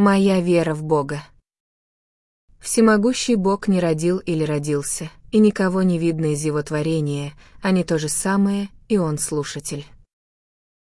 Моя вера в Бога. Всемогущий Бог не родил или родился, и никого не видно из его творения, они то же самое, и он слушатель.